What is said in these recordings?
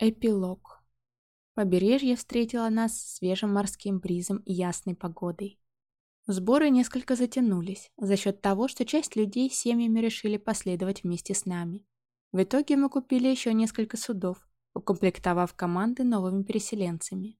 Эпилог. Побережье встретило нас свежим морским бризом и ясной погодой. Сборы несколько затянулись за счет того, что часть людей семьями решили последовать вместе с нами. В итоге мы купили еще несколько судов, укомплектовав команды новыми переселенцами.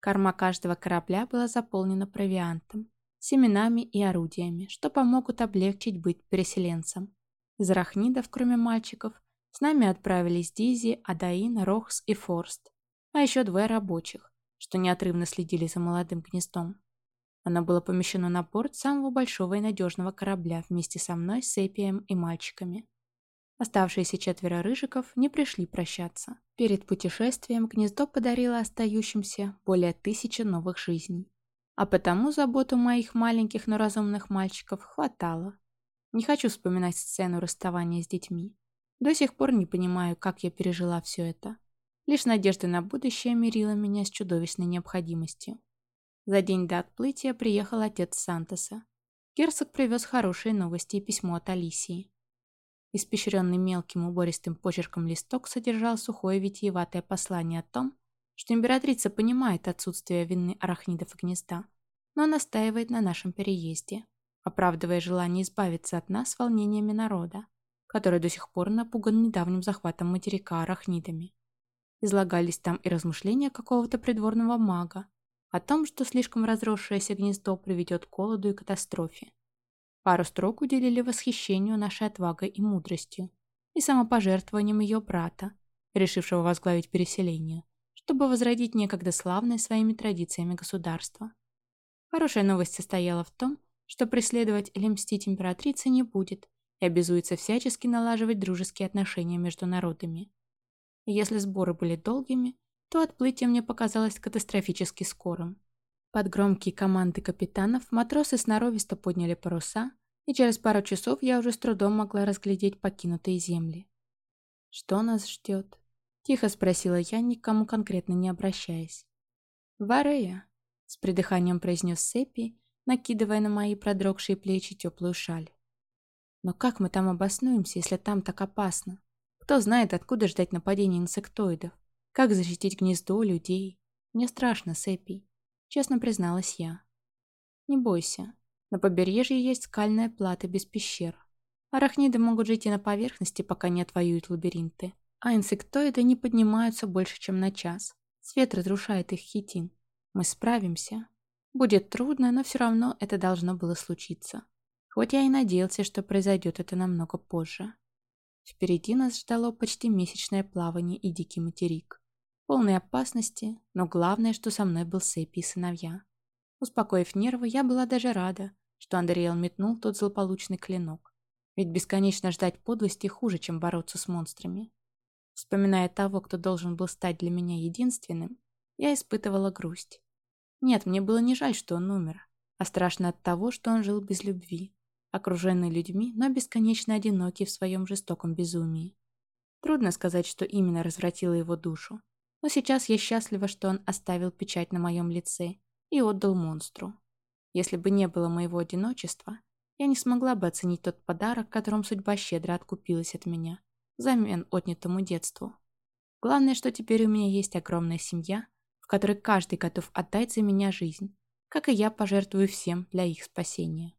Корма каждого корабля была заполнена провиантом, семенами и орудиями, что помогут облегчить быть переселенцем. Из арахнидов, кроме мальчиков, с нами отправились Дизи, Адаин, Рохс и Форст, а еще двое рабочих, что неотрывно следили за молодым гнездом. Оно было помещено на борт самого большого и надежного корабля вместе со мной, Сепием и мальчиками. Оставшиеся четверо рыжиков не пришли прощаться. Перед путешествием гнездо подарило остающимся более тысячи новых жизней. А потому заботу моих маленьких, но разумных мальчиков хватало. Не хочу вспоминать сцену расставания с детьми. До сих пор не понимаю, как я пережила все это. Лишь надежда на будущее мирила меня с чудовищной необходимостью. За день до отплытия приехал отец Сантоса. Герцог привез хорошие новости и письмо от Алисии. Испещренный мелким убористым почерком листок содержал сухое витиеватое послание о том, что императрица понимает отсутствие вины арахнидов гнезда, но настаивает на нашем переезде, оправдывая желание избавиться от нас волнениями народа который до сих пор напуган недавним захватом материка арахнидами. Излагались там и размышления какого-то придворного мага о том, что слишком разросшееся гнездо приведет к голоду и катастрофе. Пару строк уделили восхищению нашей отвагой и мудростью и самопожертвованием ее брата, решившего возглавить переселение, чтобы возродить некогда славное своими традициями государство. Хорошая новость состояла в том, что преследовать или мстить императрице не будет, обязуется всячески налаживать дружеские отношения между народами. Если сборы были долгими, то отплытие мне показалось катастрофически скорым. Под громкие команды капитанов матросы сноровисто подняли паруса, и через пару часов я уже с трудом могла разглядеть покинутые земли. «Что нас ждет?» – тихо спросила я, никому конкретно не обращаясь. «Варея», – с придыханием произнес Сеппи, накидывая на мои продрогшие плечи теплую шаль. Но как мы там обоснуемся, если там так опасно? Кто знает, откуда ждать нападения инсектоидов? Как защитить гнездо людей? Мне страшно, Сэппи. Честно призналась я. Не бойся. На побережье есть скальная плата без пещер. Арахниды могут жить и на поверхности, пока не отвоюют лабиринты. А инсектоиды не поднимаются больше, чем на час. Свет разрушает их хитин. Мы справимся. Будет трудно, но все равно это должно было случиться. Хоть я и надеялся, что произойдет это намного позже. Впереди нас ждало почти месячное плавание и дикий материк. Полной опасности, но главное, что со мной был Сэппи и сыновья. Успокоив нервы, я была даже рада, что Андреэл метнул тот злополучный клинок. Ведь бесконечно ждать подлости хуже, чем бороться с монстрами. Вспоминая того, кто должен был стать для меня единственным, я испытывала грусть. Нет, мне было не жаль, что он умер, а страшно от того, что он жил без любви, окруженный людьми, но бесконечно одинокий в своем жестоком безумии. Трудно сказать, что именно развратило его душу, но сейчас я счастлива, что он оставил печать на моем лице и отдал монстру. Если бы не было моего одиночества, я не смогла бы оценить тот подарок, которым судьба щедро откупилась от меня, взамен отнятому детству. Главное, что теперь у меня есть огромная семья, в которой каждый готов отдать за меня жизнь, как и я пожертвую всем для их спасения.